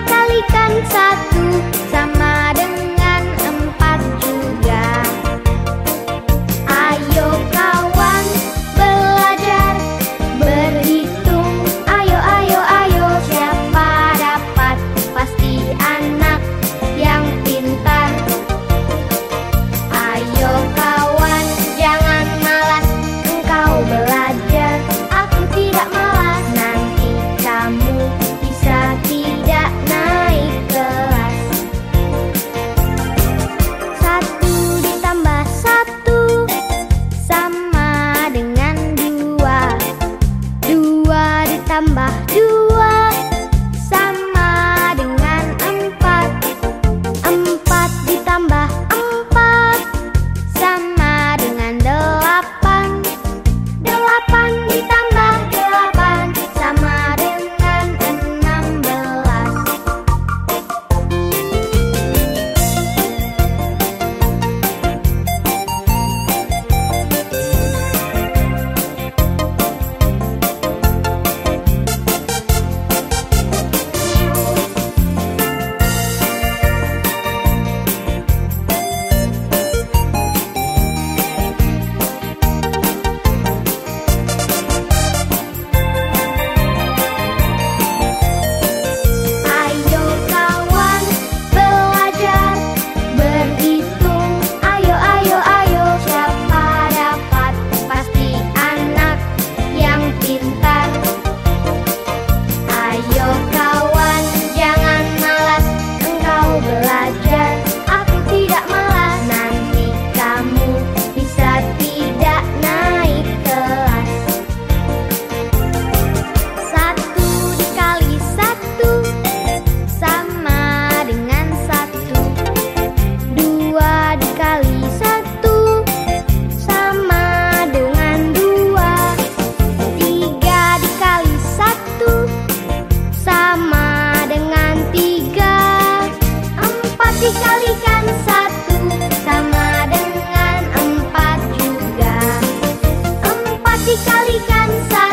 dikalikan satu sama Kalikan satu sama dengan empat juga. Empat dikalikan satu.